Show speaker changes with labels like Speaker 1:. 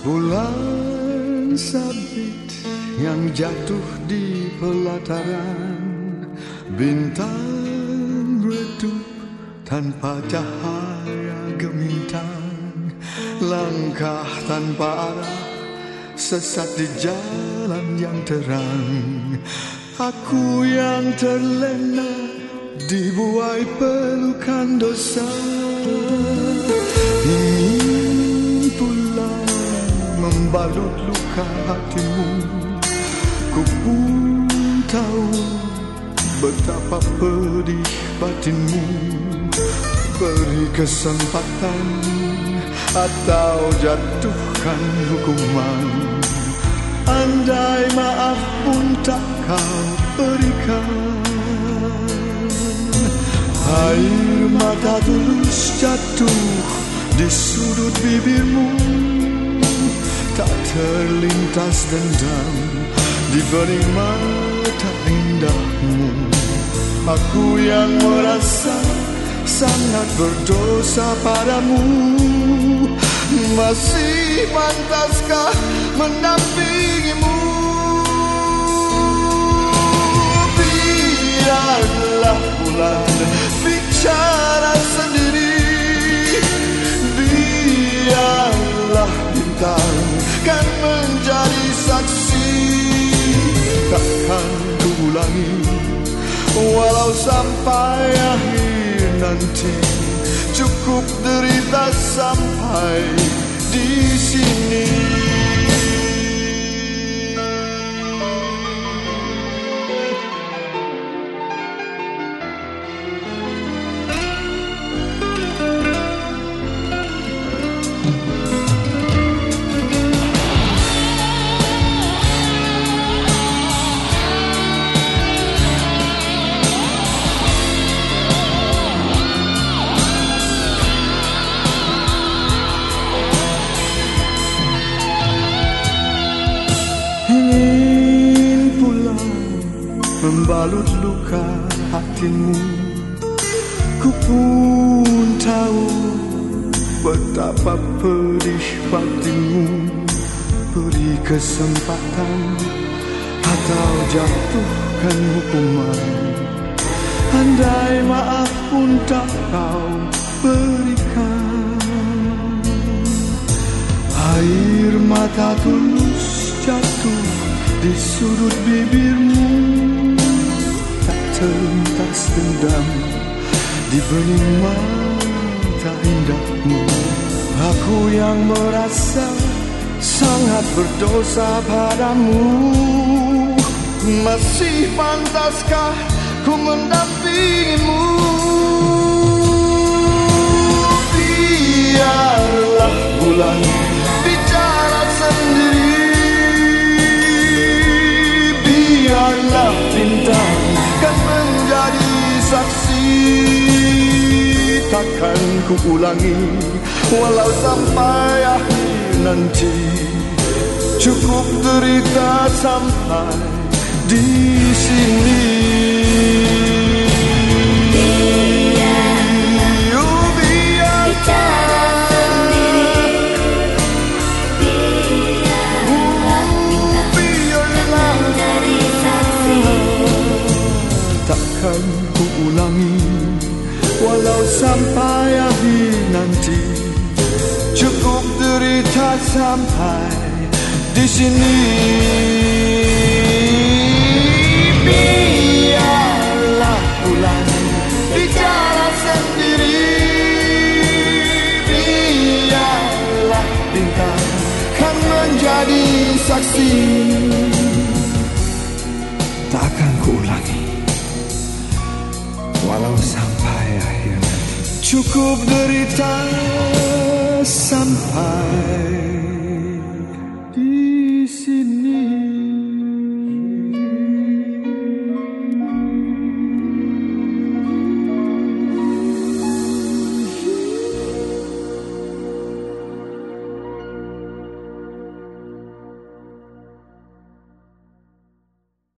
Speaker 1: Bulan sabit yang jatuh di pelataran Bintang redup tanpa cahaya gemintang. Langkah tanpa arah sesat di jalan yang terang. Aku yang terlena dibuai pelukan dosa membalut luka hatimu Ku pun tahu betapa pedih batinmu. Beri kesempatan atau jatuhkan hukuman. Andai maaf pun tak kau berikan. Air mata tulus jatuh di sudut bibirmu terlintas dendam di bening mata indahmu. Aku yang merasa sangat berdosa padamu. Masih pantaskah mendampingimu? Biarlah bulan Walau sampai akhir nanti Cukup derita sampai di sini membalut luka hatimu. Ku pun tahu betapa pedih batinmu Beri kesempatan atau jatuhkan hukuman Andai maaf pun tak kau berikan. Air mata tulus jatuh di sudut bibirmu terlintas dendam di bening mata indahmu. Aku yang merasa sangat berdosa padamu. Masih pantaskah ku mendampingimu saksi Takkan ku ulangi walau sampai akhir nanti. Cukup derita sampai di sini derita sampai di sini. Biarlah bulan bicara sendiri. Biarlah bintang kan menjadi saksi. Tak akan ku ulangi walau sampai akhir nanti cukup derita sampai